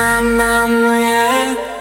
my mind.